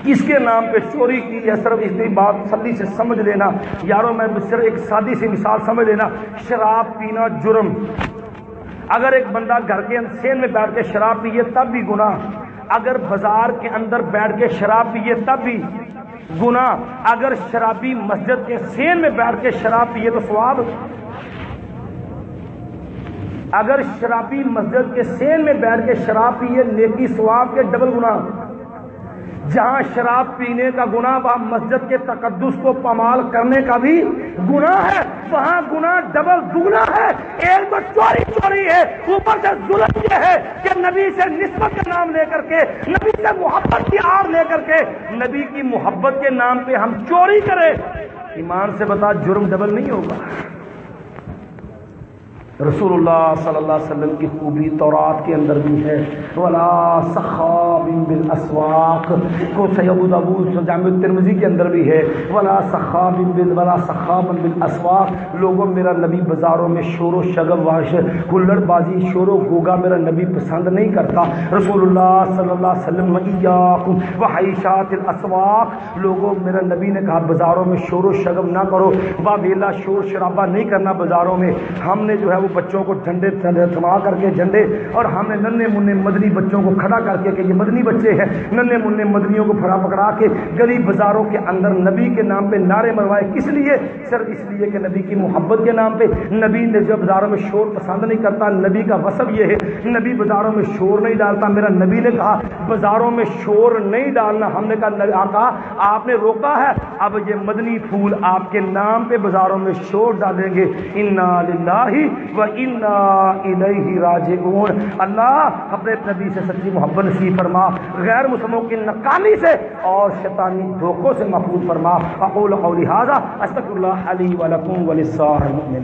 کس کے نام پہ چوری کی ہے صرف اتنی بات سدی سے سمجھ لینا یاروں میں صرف ایک سادی سی مثال سمجھ لینا، شراب پینا جرم۔ اگر ایک بندہ گھر کے سین میں بیٹھ کے شراب پیے تب بھی گنا اگر بازار کے اندر بیٹھ کے شراب پیے تب بھی گنا اگر شرابی مسجد کے سین میں بیٹھ کے شراب پیے تو سواب اگر شرابی مسجد کے سین میں بیٹھ کے شراب پیے، نیکی سواب کے ڈبل گنا جہاں شراب پینے کا گنا وہاں مسجد کے تقدس کو پمال کرنے کا بھی گنا ہے، وہاں گنا ڈبل دگنا ہے۔ ایک تو چوری چوری ہے، اوپر سے ظلم یہ ہے کہ نبی سے نسبت کا نام لے کر کے، نبی سے محبت کی آر لے کر کے نبی کی محبت کے نام پہ ہم چوری کریں۔ ایمان سے بتا جرم ڈبل نہیں ہوگا۔ رسول اللہ صلی اللہ علیہ وسلم کی خوبی تورات کے اندر بھی ہے۔ ولا صخاب بالاسواق کو سید ابو جامع ترمزی کے اندر بھی ہے۔ ولا صخاب بال، ولا صخاب بالاسواق لوگوں میرا نبی بازاروں میں شور و شگب واش کلڑ بازی، شور و گوگا میرا نبی پسند نہیں کرتا۔ رسول اللہ صلی اللہ علیہ وسلم ایاکم وحیشات الاسواق، لوگوں میرا نبی نے کہا بازاروں میں شور و شگب نہ کرو با ویلا شور شرابہ نہیں کرنا بازاروں میں۔ ہم نے جو ہے وہ بچوں کو جھنڈے تھما کر کے جھنڈے، اور ہم نے ننے منہ مدنی بچوں کو کھڑا کر کے کہ یہ مدنی بچے ہیں، ننے منہ مدنیوں کو پھڑا پکڑا کے گلی بازاروں کے اندر نبی کے نام پہ نعرے مروائے کس لیے؟ سر اس لیے کہ نبی کی محبت کے نام پہ۔ نبی نے جو بازاروں میں شور پسند نہیں کرتا، نبی کا وصف یہ ہے، نبی بازاروں میں شور نہیں ڈالتا۔ میرا نبی نے کہا، بازاروں میں شور نہیں ڈالنا۔ ہم نے کہا آقا آپ نے روکا ہے، اب یہ مدنی پھول آپ کے نام پہ بازاروں میں شور ڈالیں گے۔ انا للہ راجعون اللہ اپنے نبی سے سچی محبت نصیب فرما، غیر مسلموں کی ناکامی سے اور شیطانی دھوکوں سے محفوظ فرما۔ اقول قولی هذا، استغفر الله علی ولکم وللسائر المؤمنین۔